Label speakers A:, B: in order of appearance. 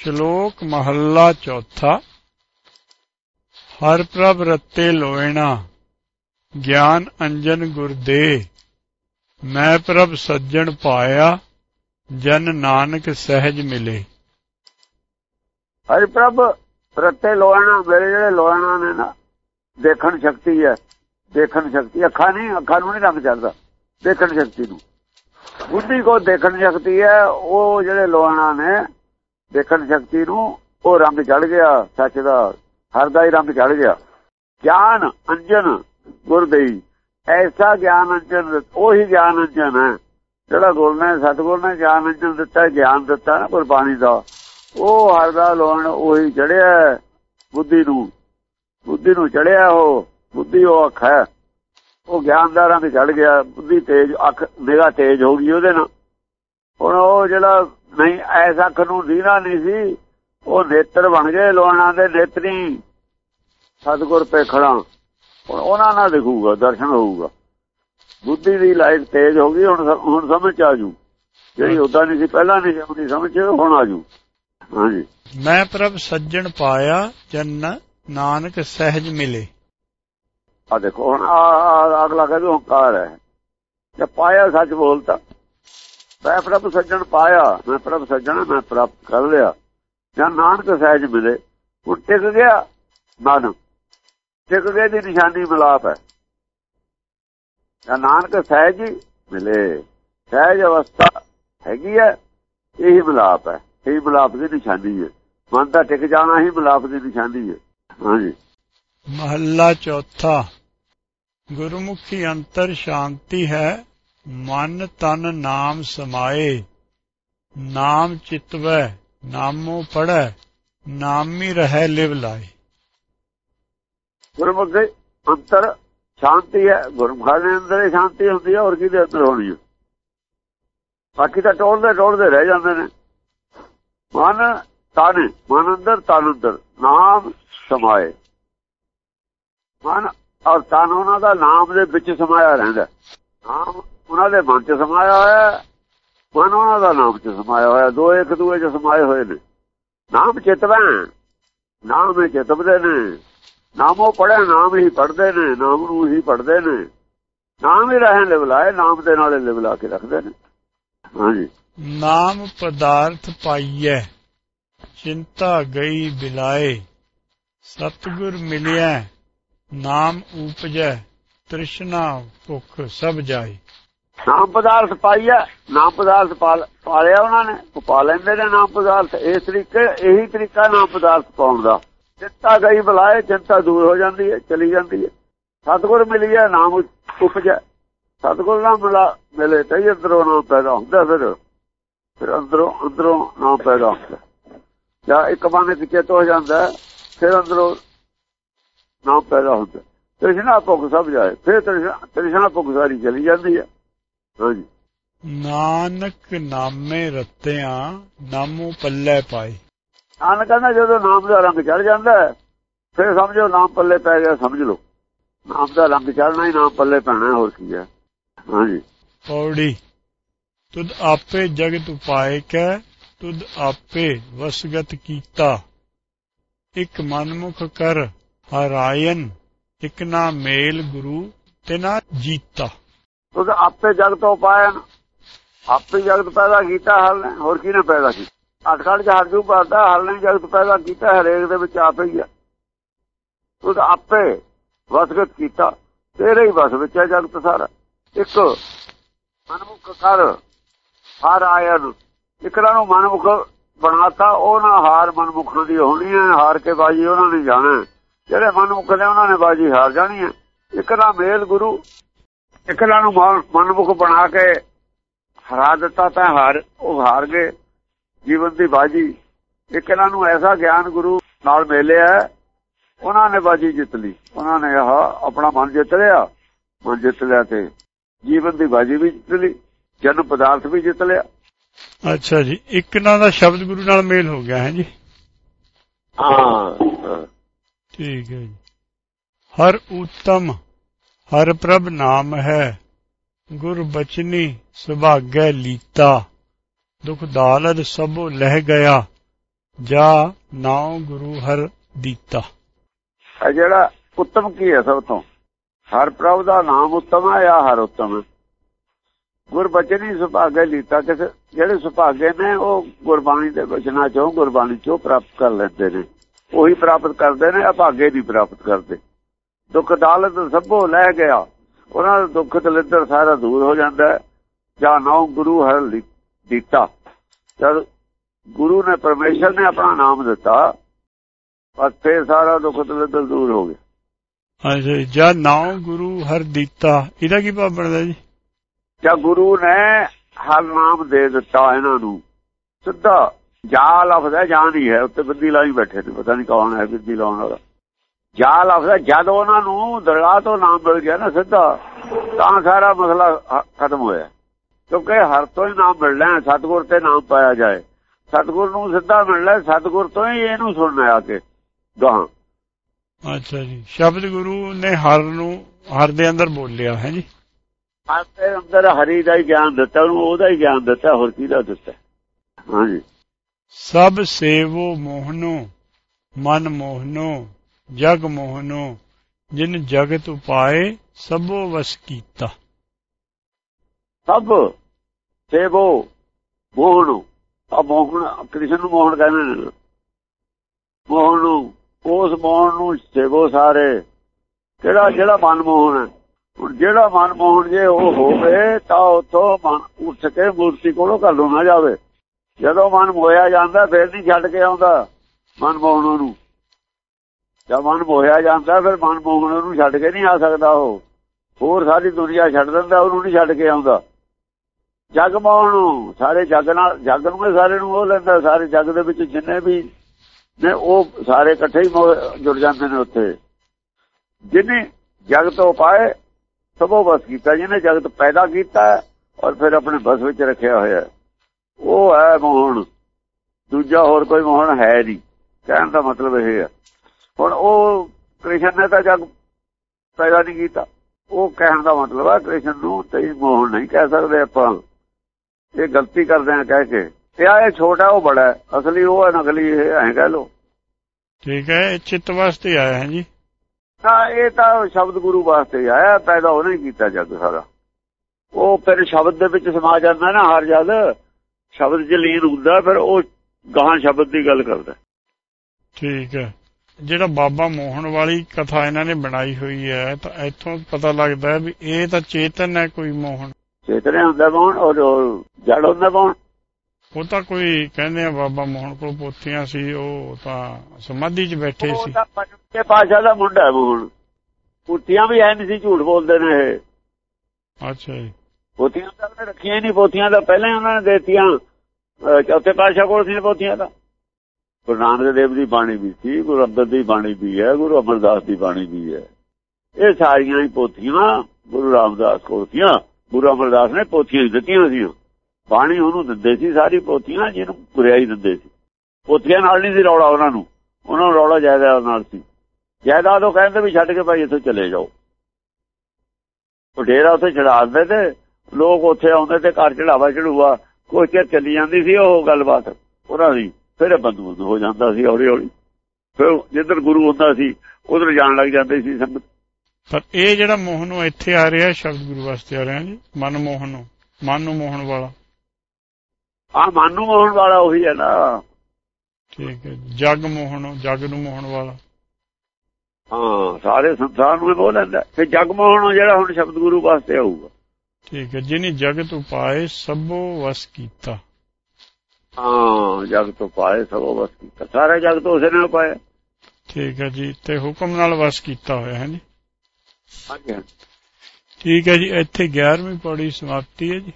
A: ਸ਼ਲੋਕ ਮਹੱਲਾ ਚੌਥਾ। ਹਰ ਪ੍ਰਭ ਰਤੇ ਲੋਇਣਾ, ਗਿਆਨ ਅੰਜਨ ਗੁਰ ਦੇ। ਮੈਂ ਪ੍ਰਭ ਸੱਜਣ ਪਾਇਆ, ਜਨ ਨਾਨਕ ਸਹਿਜ ਮਿਲੇ।
B: ਹਰ ਪ੍ਰਭ ਰਤੇ ਲੋਹਣਾ ਮੇਰੇ ਜਿਹੜੇ ਲੋਹਣਾ ਨੇ ਨਾ, ਦੇਖਣ ਸ਼ਕਤੀ ਹੈ, ਦੇਖਣ ਸ਼ਕਤੀ ਅੱਖਾਂ ਨਹੀਂ, ਅੱਖਾਂ ਨੂੰ ਨਹੀਂ ਰੰਗ ਚੜਦਾ ਦੇਖਣ ਸ਼ਕਤੀ ਨੂੰ। ਬੁੱਧੀ ਕੋ ਦੇਖਣ ਸ਼ਕਤੀ ਹੈ, ਉਹ ਜਿਹੜੇ ਲੋਹਣਾ ਨੇ ਦੇਖਣ ਸ਼ਕਤੀ ਨੂੰ, ਉਹ ਰੰਗ ਚੜ ਗਿਆ, ਸੱਚ ਦਾ, ਹਰ ਦਾ ਹੀ ਰੰਗ ਚੜ ਗਿਆ। ਗਿਆਨ ਅੰਜਨ ਗੁਰਦੇਈ ਐਸਾ ਗਿਆਨ ਅੰਜਨ ਉਹੀ ਗਿਆਨ ਅੰਜਨ ਹੈ। ਜਿਹੜਾ ਗੁਰ ਨੇ, ਸਤਗੁਰ ਨੇ ਗਿਆਨ ਅੰਜਨ ਦਿੱਤਾ, ਗਿਆਨ ਦਿੱਤਾ ਨਾ ਗੁਰਬਾਣੀ ਦਾ। ਉਹ ਹਰ ਦਾ ਲੋਣ ਉਹੀ ਚੜਿਆ ਬੁੱਧੀ ਨੂੰ। ਬੁੱਧੀ ਨੂੰ ਚੜਿਆ ਉਹ, ਬੁੱਧੀ ਉਹ ਅੱਖ ਹੈ। ਉਹ ਗਿਆਨ ਦਾ ਰੰਗ ਚੜ ਗਿਆ, ਬੁੱਧੀ ਤੇਜ, ਅੱਖ ਨਿਗਾ ਤੇਜ ਹੋ ਗਈ ਉਹਦੇ ਨਾਲ। ਹੁਣ ਉਹ ਜਿਹੜਾ ਨਹੀਂ ਐਸ ਅੱਖ ਨੂੰ ਦੀਨਾ ਨਹੀਂ ਸੀ। ਉਹ ਨੇਤਰ ਬਣ ਗਏ ਲੋਣਾ ਦੇ ਨੇਤਰੀ। ਸਤਗੁਰ ਪੇਖਣਾ ਹੁਣ ਉਹਨਾਂ ਨਾਲ ਦਿਖੂਗਾ ਦਰਸ਼ਨ ਹੋਊਗਾ। ਬੁੱਧੀ ਦੀ ਲਾਈਟ ਤੇਜ਼ ਹੋ ਗਈ ਹੁਣ ਹੁਣ ਸਮਝ ਆ ਜੂ। ਜਿਹੜੀ ਉਦਾਂ ਨਹੀਂ ਸੀ ਪਹਿਲਾਂ ਨਹੀਂ ਸੀ ਸਮਝ ਹੁਣ ਆ ਜੂ। ਹਾਂਜੀ।
A: ਮੈਂ ਪ੍ਰਭ ਸੱਜਣ ਪਾਇਆ ਜਨ ਨਾਨਕ ਸਹਿਜ ਮਿਲੇ।
B: ਆ ਦੇਖੋ ਹੁਣ ਆ ਅਗਲਾ ਕਹਿੰਦਾ ਹੰਕਾਰ ਹੈ। ਜੇ ਪਾਇਆ ਸੱਚ ਬੋਲਤਾ ਮੈਂ ਪ੍ਰਭ ਸੱਜਣ ਪਾਇਆ, ਮੈਂ ਪ੍ਰਭ ਸੱਜਣ, ਮੈਂ ਪ੍ਰਾਪਤ ਕਰ ਲਿਆ। ਜਨ ਨਾਨਕ ਸਹਿਜ ਮਿਲੇ। ਉਹ ਟਿਕ ਗਿਆ ਨਾਨਕ। ਟਿਕ ਗਏ ਦੀ ਨਿਸ਼ਾਨੀ ਮਿਲਾਪ ਹੈ। ਜਨ ਨਾਨਕ ਸਹਿਜ ਮਿਲੇ। ਸਹਿਜ ਅਵਸਥਾ ਹੈਗੀ ਹੈ, ਇਹੀ ਮਿਲਾਪ ਹੈ। ਇਹ ਮਿਲਾਪ ਦੀ ਨਿਸ਼ਾਨੀ ਹੈ। ਮਨ ਦਾ ਟਿਕ ਜਾਣਾ ਹੀ ਮਿਲਾਪ ਦੀ ਨਿਸ਼ਾਨੀ ਹੈ। ਹਾਂਜੀ।
A: ਮਹੱਲਾ ਚੌਥਾ। ਗੁਰਮੁਖੀ ਅੰਤਰ ਸ਼ਾਂਤੀ ਹੈ। ਮਨ ਤਨ ਨਾਮ ਸਮਾਏ, ਨਾਮ ਚਿਤਵੈ, ਨਾਮੋ ਪੜੈ ਨਾਮੀ ਰਹਿ ਲਿਵ ਲਾਏ।
B: ਗੁਰਮੁਖੀ ਅੰਤਰ ਸ਼ਾਂਤੀ ਹੈ, ਗੁਰਮੁਖਾਂ ਦੇ ਅੰਦਰ ਹੀ ਸ਼ਾਂਤੀ ਹੁੰਦੀ ਹੈ, ਹੋਰ ਕਿਹਦੇ ਅੰਦਰ ਹੋਣੀ ਹੈ? ਬਾਕੀ ਤਾਂ ਟੋਲਦੇ ਟੋਲਦੇ ਰਹਿ ਜਾਂਦੇ ਨੇ। ਮਨ ਤਨ, ਮਨ ਅੰਦਰ, ਤਨ ਅੰਦਰ, ਨਾਮ ਸਮਾਏ। ਮਨ ਔਰ ਤਨ ਉਹਨਾਂ ਦਾ ਨਾਮ ਦੇ ਵਿੱਚ ਸਮਾਇਆ ਰਹਿੰਦਾ ਨਾਮ ਉਹਨਾਂ ਦੇ ਮਨ 'ਚ ਸਮਾਇਆ ਹੋਇਆ ਮਨ ਉਹਨਾਂ ਦਾ ਨਾਮ 'ਚ ਸਮਾਇਆ ਹੋਇਆ ਦੋ ਇੱਕ ਦੂਏ 'ਚ ਸਮਾਏ ਹੋਏ ਨੇ। ਨਾਮ ਚਿਤਵਾ, ਨਾਮ ਵਿੱਚ ਚਿਤਵਦੇ ਨੇ। ਨਾਮੋ ਪੜਿਆ ਨਾਮ ਹੀ ਪੜਦੇ ਨੇ, ਨਾਮ ਨੂੰ ਹੀ ਪੜਦੇ ਨੇ। ਨਾਮ ਹੀ ਰਹਿਣ ਲਿਵਲਾਏ, ਨਾਮ ਦੇ ਨਾਲ ਲਿਵਲਾ ਕੇ ਰੱਖਦੇ ਨੇ। ਹਾਂਜੀ।
A: ਨਾਮ ਪਦਾਰਥ ਪਾਈਐ, ਚਿੰਤਾ ਗਈ ਬਿਲਾਏ। ਸਤਗੁਰ ਮਿਲਿਆ ਨਾਮ ਉਪਜੈ ਤ੍ਰਿਸ਼ਨਾ ਭੁੱਖ ਸਭ ਜਾਏ।
B: ਨਾਮ ਪਦਾਰਥ ਪਾਈਆ ਨਾਮ ਪਦਾਰਥ ਪਾ ਲਿਆ ਉਹਨਾਂ ਨੇ, ਉਹ ਪਾ ਲੈਂਦੇ ਨੇ ਨਾਮ ਪਦਾਰਥ। ਇਸ ਤਰੀਕੇ, ਇਹੀ ਤਰੀਕਾ ਨਾਮ ਪਦਾਰਥ ਪਾਉਣ ਦਾ। ਚਿੰਤਾ ਗਈ ਬੁਲਾਏ, ਚਿੰਤਾ ਦੂਰ ਹੋ ਜਾਂਦੀ ਹੈ, ਚਲੀ ਜਾਂਦੀ ਹੈ। ਸਤਗੁਰ ਮਿਲੀ ਹੈ, ਨਾਮ ਉਪਜੈ। ਸਤਗੁਰ ਨਾਮ ਮਿਲੇ ਤਾਂ ਅੰਦਰੋਂ ਨਾਮ ਪੈਦਾ ਹੁੰਦਾ ਫਿਰ। ਫਿਰ ਅੰਦਰੋਂ ਅੰਦਰੋਂ ਨਾਮ ਪੈਦਾ ਹੁੰਦਾ ਜਾਂ ਇੱਕ ਬਾਣੇ ਪਿੱਛੇ ਤੋਂ ਹੋ ਜਾਂਦਾ ਫਿਰ ਅੰਦਰੋਂ ਨਾਮ ਪੈਦਾ ਹੁੰਦਾ ਤ੍ਰਿਸ਼ਨਾ ਭੁੱਖ ਸਭ ਜਾਏ, ਫਿਰ ਤ੍ਰਿਸ਼ਨਾ ਭੁੱਖ ਸਾਰੀ ਚਲੀ ਜਾਂਦੀ ਹੈ। ਹਾਂਜੀ।
A: ਨਾਨਕ ਨਾਮੇ ਰਤਿਆਂ ਨਾਮੂ ਪੱਲੇ ਪਾਏ।
B: ਨਾਨਕ ਕਹਿੰਦਾ ਜਦੋਂ ਨਾਮ ਦਾ ਰੰਗ ਚੜ ਜਾਂਦਾ ਫਿਰ ਸਮਝੋ ਨਾਮ ਪੱਲੇ ਪੈ ਗਿਆ ਸਮਝ ਲਓ। ਨਾਮ ਦਾ ਰੰਗ ਚੜਨਾ ਹੀ ਨਾਮ ਪੱਲੇ ਪੈਣਾ ਹੋਰ ਕੀ ਹੈ। ਹਾਂਜੀ।
A: ਪੌੜੀ ਤੁਧ ਆਪੇ ਜਗਤ ਉਪਾਏ ਕੈ ਤੁਧ ਆਪੇ ਵਸਗਤ ਕੀਤਾ। ਇੱਕ ਮਨਮੁਖ ਕਰ ਹਰਾਇਨ ਇਕ ਨਾ ਮੇਲ ਗੁਰੂ ਤੇ ਨਾ ਜੀਤਾ।
B: ਤੁਧ ਆਪੇ ਜਗਤ ਉਪਾਇਨ ਆਪੇ ਜਗਤ ਪੈਦਾ ਕੀਤਾ ਹਰ ਨੇ, ਹੋਰ ਕੀ ਪੈਦਾ ਕੀਤਾ? ਅਟਕੜ ਚ ਹਰਜੂ ਕਰਦਾ ਹਰ ਨੇ ਜਗਤ ਪੈਦਾ ਕੀਤਾ, ਹਰੇਕ ਦੇ ਵਿੱਚ ਆਪੇ ਹੀ ਆ। ਤੁਧ ਆਪੇ ਵਸਗਤ ਕੀਤਾ, ਤੇਰੇ ਹੀ ਵਸ ਵਿੱਚ ਹੈ ਜਗਤ ਸਾਰਾ। ਇੱਕ ਮਨਮੁਖ ਕਰ, ਹਰ ਆਇਨ। ਇਕਰਾਂ ਨੂੰ ਮਨਮੁਖ ਬਣਾਤਾ ਉਹ ਨਾ ਹਾਰ ਮਨਮੁਖ ਦੀ ਹੋਣੀ ਹੈ, ਹਾਰ ਕੇ ਬਾਜੀ ਉਹਨਾਂ ਨੇ ਜਾਣਾ। ਜਿਹੜੇ ਮਨਮੁਖ ਨੇ, ਉਹਨਾਂ ਨੇ ਬਾਜੀ ਹਾਰ ਜਾਣੀ ਹੈ। ਇੱਕ ਮੇਲ ਗੁਰੂ ਇੱਕ ਨੂੰ ਮਨਮੁਖ ਬਣਾ ਕੇ ਹਰਾ ਦਿੱਤਾ ਤਾਂ ਹਾਰ ਉਹ ਹਾਰ ਗਏ। ਜੀਵਨ ਦੀ ਬਾਜੀ। ਇੱਕ ਨੂੰ ਐਸਾ ਗਿਆਨ ਗੁਰੂ ਨਾਲ ਮਿਲਿਆ ਉਹਨਾਂ ਨੇ ਬਾਜੀ ਜਿੱਤ ਲਈ। ਉਹਨਾਂ ਨੇ ਆਹ ਆਪਣਾ ਮਨ ਜਿੱਤ ਲਿਆ। ਮਨ ਜਿੱਤ ਲਿਆ ਤੇ ਜੀਵਨ ਦੀ ਬਾਜੀ ਵੀ ਜਿੱਤ ਲਈ ਜਨ ਪਦਾਰਥ ਵੀ ਜਿੱਤ ਲਿਆ।
A: ਅੱਛਾ ਜੀ ਇੱਕ ਨਾਲ ਦਾ ਸ਼ਬਦ ਗੁਰੂ ਨਾਲ ਮੇਲ ਹੋ ਗਿਆ ਹੈ ਜੀ?
B: ਹਾਂ।
A: ਠੀਕ ਹੈ ਜੀ। ਹਰ ਉਤਮ ਹਰ ਪ੍ਰਭ ਨਾਮ ਹੈ। ਗੁਰ ਬਚਨੀ ਸੁਭਾਗੈ ਲੀਤਾ। ਦੁਖ ਦਾਲਦ ਸਭੋ ਲਹਿ ਗਿਆ। ਜਾ ਨਾਉ ਗੁਰੂ ਹਰ ਦੀਤਾ।
B: ਇਹ ਜਿਹੜਾ ਉੱਤਮ ਕੀ ਹੈ ਸਭ ਤੋਂ? ਹਰ ਪ੍ਰਭ ਦਾ ਨਾਮ ਉੱਤਮ ਹੈ ਜਾਂ ਹਰ ਉੱਤਮ ਗੁਰਬਚਨੀ ਸੁਭਾਗੇ ਲੀਤਾ ਕਿਸ ਜਿਹੜੇ ਸੁਭਾਗੇ ਨੇ, ਉਹ ਗੁਰਬਾਣੀ ਦੇ ਵਚਨਾਂ ਚੋਂ ਗੁਰਬਾਣੀ ਚੋਂ ਪ੍ਰਾਪਤ ਕਰ ਲੈਂਦੇ ਨੇ। ਉਹੀ ਪ੍ਰਾਪਤ ਕਰਦੇ ਨੇ ਅਭਾਗੇ ਨਹੀਂ ਪ੍ਰਾਪਤ ਕਰਦੇ? ਦੁੱਖ ਦਾਲਤ ਸਭੋ ਲੈ ਗਿਆ। ਉਹਨਾਂ ਦਾ ਦੁੱਖ ਦਲਿੱਦਰ ਸਾਰਾ ਦੂਰ ਹੋ ਜਾਂਦਾ ਜਾਂ ਨਾਮ ਗੁਰੂ ਹਰ ਦਿੱਤਾ ਜਦ ਗੁਰੂ ਨੇ ਪਰਮੇਸ਼ਰ ਨੇ ਆਪਣਾ ਨਾਮ ਦਿੱਤਾ ਫੇਰ ਸਾਰਾ ਦੁੱਖ ਦਲਿੱਦਰ ਦੂਰ ਹੋ ਗਿਆ।
A: ਅੱਛਾ ਜਾਂ ਨਾਉ ਗੁਰੂ ਹਰ ਦੀਤਾ ਇਹਦਾ ਕੀ ਭਾਵ ਬਣਦਾ ਜੀ?
B: ਜਾਂ ਗੁਰੂ ਨੇ ਹਰ ਨਾਮ ਦੇ ਦਿੱਤਾ ਇਹਨਾਂ ਨੂੰ। ਸਿੱਧਾ ਜਾ ਲਫ਼ਜ਼ ਹੈ ਜਾਂ ਨਹੀਂ ਹੈ ਉੱਤੇ ਬੰਦੀ ਲਾਈ ਬੈਠੇ ਨੇ। ਪਤਾ ਨਹੀਂ ਕੌਣ ਹੈ ਬੰਦੀ ਲਾਉਣ ਵਾਲਾ। ਜਾ ਲਫ਼ਜ਼ ਜਦ ਉਹਨਾਂ ਨੂੰ ਦਰਗਾਹ ਤੋਂ ਨਾਮ ਮਿਲ ਗਿਆ ਨਾ ਸਿੱਧਾ ਤਾਂ ਸਾਰਾ ਮਸਲਾ ਖਤਮ ਹੋਇਆ। ਕਿਉਂਕਿ ਹਰ ਤੋਂ ਹੀ ਨਾਮ ਮਿਲਣਾ ਸਤਗੁਰ ਤੇ ਨਾਮ ਪਾਇਆ ਜਾਏ। ਸਤਗੁਰ ਨੂੰ ਸਿੱਧਾ ਮਿਲਣਾ ਸਤਗੁਰ ਤੋਂ ਹੀ ਇਹਨੂੰ ਸੁਣਨਾ ਆ ਕੇ। ਗਾਂ
A: ਅੱਛਾ ਜੀ। ਸ਼ਬਦ ਗੁਰੂ ਨੇ ਹਰ ਨੂੰ ਹਰ ਦੇ ਅੰਦਰ ਬੋਲਿਆ ਹੈ ਜੀ?
B: ਆਪਣੇ ਅੰਦਰ ਹਰੀ ਦਾ ਹੀ ਗਿਆਨ ਦਿੱਤਾ ਉਹਨੂੰ ਉਹਦਾ ਹੀ ਗਿਆਨ ਦਿੱਤਾ ਹੋਰ ਕਿਹਦਾ ਦਿੱਤਾ? ਹਾਂਜੀ।
A: ਸਭ ਸੇਵੋ ਮੋਹਨੋ ਮਨ ਮੋਹਨੋ ਜਗ ਮੋਹਨੋ, ਜਿਨ ਜਗਤ ਉਪਾਏ ਸਭੋ ਵਸ ਕੀਤਾ।
B: ਸਭ ਸੇਵੋ ਮੋਹਨੋ। ਆ ਮੋਹਨ, ਕ੍ਰਿਸ਼ਨ ਨੂੰ ਮੋਹਨ ਕਹਿੰਦੇ ਨੇ। ਮੋਹਨ ਨੂੰ ਉਸ ਮੋਹਨ ਨੂੰ ਸੇਵੋ ਸਾਰੇ। ਕਿਹੜਾ, ਜਿਹੜਾ ਮਨ ਮੋਹਨ ਹੁਣ ਜਿਹੜਾ ਮਨ ਮੋਹਨ ਜੇ ਉਹ ਹੋਵੇ, ਤਾਂ ਉਥੋਂ ਮਨ ਉੱਠ ਕੇ ਮੂਰਤੀ ਕੋਲੋਂ ਘੱਲੋ ਨਾ ਜਾਵੇ। ਜਦੋਂ ਮਨ ਮੋਇਆ ਜਾਂਦਾ, ਫਿਰ ਨਹੀਂ ਛੱਡ ਕੇ ਆਉਂਦਾ ਮਨ ਮੋਹਨ ਨੂੰ। ਜਦ ਮਨ ਮੋਹਿਆ ਜਾਂਦਾ, ਫਿਰ ਮਨ ਮੋਹਨ ਨੂੰ ਛੱਡ ਕੇ ਨਹੀਂ ਆ ਸਕਦਾ ਉਹ। ਹੋਰ ਸਾਰੀ ਦੁਨੀਆ ਛੱਡ ਦਿੰਦਾ, ਉਹਨੂੰ ਨਹੀਂ ਛੱਡ ਕੇ ਆਉਂਦਾ। ਜਗ ਮੋਹਨ ਸਾਰੇ ਜਗ ਨਾਲ, ਜਗ ਨੂੰ ਸਾਰੇ ਨੂੰ ਉਹ ਲੈਂਦਾ, ਸਾਰੇ ਜਗ ਦੇ ਵਿੱਚ ਜਿੰਨੇ ਵੀ ਨੇ, ਉਹ ਸਾਰੇ ਇਕੱਠੇ ਹੀ ਜੁੜ ਜਾਂਦੇ ਨੇ ਉੱਥੇ। ਜਿਨੇ ਜਗ ਤੋਂ ਪਾਏ ਸਭੋ ਬਸ ਕੀਤਾ, ਜਿਹਨੇ ਜਗਤ ਪੈਦਾ ਕੀਤਾ ਔਰ ਫਿਰ ਆਪਣੇ ਬਸ ਵਿੱਚ ਰੱਖਿਆ ਹੋਇਆ। ਉਹ ਹੈ ਮੋਹਨ ਦੂਜਾ ਹੋਰ ਕੋਈ ਮੋਹਨ ਹੈ ਨਹੀਂ। ਕਹਿਣ ਦਾ ਮਤਲਬ ਇਹ ਹੈ। ਹੁਣ ਉਹ ਕ੍ਰਿਸ਼ਨ ਨੇ ਤਾਂ ਜਗ ਪੈਦਾ ਨਹੀਂ ਕੀਤਾ। ਉਹ ਕਹਿਣ ਦਾ ਮਤਲਬ ਹੈ ਕ੍ਰਿਸ਼ਨ ਨੂੰ ਤੇ ਮੋਹਨ ਨਹੀਂ ਕਹਿ ਸਕਦੇ ਆਪਾਂ। ਇਹ ਗਲਤੀ ਕਰਦੇ ਆ ਕਹਿ ਕੇ। ਤੇ ਆ ਇਹ ਛੋਟਾ ਉਹ ਬੜਾ ਅਸਲੀ ਉਹ ਹੈ ਨਕਲੀ ਇਹ ਐਂ ਕਹਿ ਲੋ
A: ਠੀਕ ਹੈ ਚਿੱਤ ਵਾਸਤੇ ਆਇਆ ਹੈ ਜੀ।
B: ਤਾਂ ਇਹ ਤਾਂ ਸ਼ਬਦ ਗੁਰੂ ਵਾਸਤੇ ਆਇਆ ਪੈਦਾ ਉਹਨੇ ਕੀਤਾ ਜਗ ਸਾਰਾ। ਉਹ ਫਿਰ ਸ਼ਬਦ ਦੇ ਵਿੱਚ ਸਮਾ ਜਾਂਦਾ ਨਾ ਹਰ ਜਦ ਸ਼ਬਦ ਚ ਲੀਨ ਹੁੰਦਾ ਫਿਰ ਉਹ ਗਾਹਾਂ ਸ਼ਬਦ ਦੀ ਗੱਲ ਕਰਦਾ।
A: ਠੀਕ ਹੈ। ਜਿਹੜਾ ਬਾਬਾ ਮੋਹਨ ਵਾਲੀ ਕਥਾ ਇਹਨਾਂ ਨੇ ਬਣਾਈ ਹੋਈ ਹੈ ਤਾਂ ਇੱਥੋਂ ਪਤਾ ਲੱਗਦਾ ਹੈ ਵੀ ਇਹ ਤਾਂ ਚੇਤਨ ਹੈ ਕੋਈ ਮੋਹਨ।
B: ਚੇਤਨ ਹੁੰਦਾ ਮੋਹਨ ਔਰ ਜੜ ਹੁੰਦਾ ਮੋਹਨ
A: ਉਹ ਤਾਂ ਕੋਈ ਕਹਿੰਦੇ ਆ ਬਾਬਾ ਮੋਹਨ ਕੋਲ ਪੋਥੀਆਂ ਸੀ ਉਹ ਤਾਂ ਸਮਾਧੀ 'ਚ ਬੈਠੇ ਸੀ।
B: ਉਹ ਤਾਂ ਪਾਸ਼ਾ ਦਾ ਮੁੰਡਾ ਹੈ ਮੋਹਨ। ਪੁੱਤੀਆਂ ਵੀ ਐ ਨਹੀਂ ਸੀ ਝੂਠ ਬੋਲਦੇ ਨੇ ਇਹ।
A: ਅੱਛਾ ਜੀ।
B: ਪੋਥੀਆਂ ਤਾਂ ਉਹਨੇ ਰੱਖੀਆਂ ਨਹੀਂ ਪੋਥੀਆਂ ਦਾ ਪਹਿਲਾਂ ਉਹਨਾਂ ਨੇ ਦੇਤੀਆਂ। ਚੌਥੇ ਪਾਸ਼ਾ ਕੋਲ ਸੀ ਪੋਥੀਆਂ ਦਾ ਗੁਰੂ ਨਾਨਕ ਦੇਵ ਦੀ ਬਾਣੀ ਵੀ ਸੀ, ਗੁਰੂ ਅੰਗਦ ਦੀ ਬਾਣੀ ਵੀ ਹੈ, ਗੁਰੂ ਅਮਰਦਾਸ ਦੀ ਬਾਣੀ ਵੀ ਹੈ। ਇਹ ਸਾਰੀਆਂ ਹੀ ਪੋਥੀਆਂ ਗੁਰੂ ਰਾਮਦਾਸ ਕੋਲ ਸੀਆਂ, ਗੁਰੂ ਅਮਰਦਾਸ ਨੇ ਪੋਥੀਆਂ ਦਿੱਤੀਆਂ ਸੀ ਬਾਣੀ ਉਹਨੂੰ ਦਿੰਦੇ ਸੀ, ਸਾਰੀ ਪੋਥੀਆਂ ਜਿਹਨੂੰ ਗੁਰਿਆਈ ਦਿੰਦੇ ਸੀ। ਪੋਥੀਆਂ ਨਾਲ ਨਹੀਂ ਸੀ ਰੌਲਾ ਉਹਨਾਂ ਨੂੰ ਉਹਨਾਂ ਨੂੰ ਰੌਲਾ ਜਾਇਦਾਦ ਨਾਲ ਸੀ। ਜਾਇਦਾਦ ਉਹ ਕਹਿੰਦੇ ਵੀ ਛੱਡ ਕੇ ਭਾਈ ਇੱਥੋਂ ਚਲੇ ਜਾਓ। ਉਹ ਡੇਰਾ ਉੱਥੇ ਚੜਾ ਦਿੰਦੇ ਤੇ ਲੋਕ ਉੱਥੇ ਆਉਂਦੇ ਤੇ ਘਰ ਚੜਾਵਾ ਚੜੂਆ, ਕੋਈ ਚਿਰ ਚੱਲੀ ਜਾਂਦੀ ਸੀ ਉਹ ਗੱਲਬਾਤ, ਉਹਨਾਂ ਦੀ। ਫਿਰ ਬੰਦ ਹੋ ਜਾਂਦਾ ਸੀ ਹੌਲੀ ਹੌਲੀ। ਫਿਰ ਜਿੱਧਰ ਗੁਰੂ ਹੁੰਦਾ ਸੀ ਉਧਰ ਜਾਣ ਲੱਗ ਜਾਂਦੇ ਸੀ ਸੰਗਤ।
A: ਪਰ ਇਹ ਜਿਹੜਾ ਮੋਹਨ ਨੂੰ ਇੱਥੇ ਆ ਰਿਹਾ ਸ਼ਬਦ ਗੁਰੂ ਵਾਸਤੇ ਆ ਰਿਹਾ ਜੀ ਮਨ ਮੋਹਨ ਨੂੰ ਮਨ ਨੂੰ ਮੋਹਨ ਵਾਲਾ।
B: ਆ ਮਨ ਨੂੰ ਮੋਹਨ ਵਾਲਾ ਉਹੀ ਹੈ ਨਾ।
A: ਠੀਕ ਹੈ ਜਗ ਮੋਹਨ ਜਗ ਨੂੰ ਮੋਹਨ ਵਾਲਾ।
B: ਹਾਂ ਸਾਰੇ ਸੰਸਾਰ ਨੂੰ ਬੋਲ ਲੈਂਦਾ। ਤੇ ਜਗ ਮੋਹਨ ਜਿਹੜਾ ਹੁਣ ਸ਼ਬਦ ਗੁਰੂ ਵਾਸਤੇ ਆਊਗਾ।
A: ਠੀਕ ਹੈ ਜਿਨੀ ਜਗਤ ਉਪਾਏ ਸਭੋ ਵਸ ਕੀਤਾ।
B: ਹਾਂ ਜਗ ਤੋਂ ਪਾਏ ਸਭੋ ਵਸ ਕੀਤਾ। ਸਾਰੇ ਜਗ ਤੋਂ ਉਸੇ ਨੇ ਪਾਇਆ।
A: ਠੀਕ ਹੈ ਜੀ ਤੇ ਹੁਕਮ ਨਾਲ ਵਸ ਕੀਤਾ ਹੋਇਆ ਹੈ ਜੀ
B: ਹਾਂਜੀ
A: ਠੀਕ ਹੈ ਜੀ ਇੱਥੇ 11ਵੀਂ ਪੌੜੀ ਸਮਾਪਤੀ ਹੈ ਜੀ।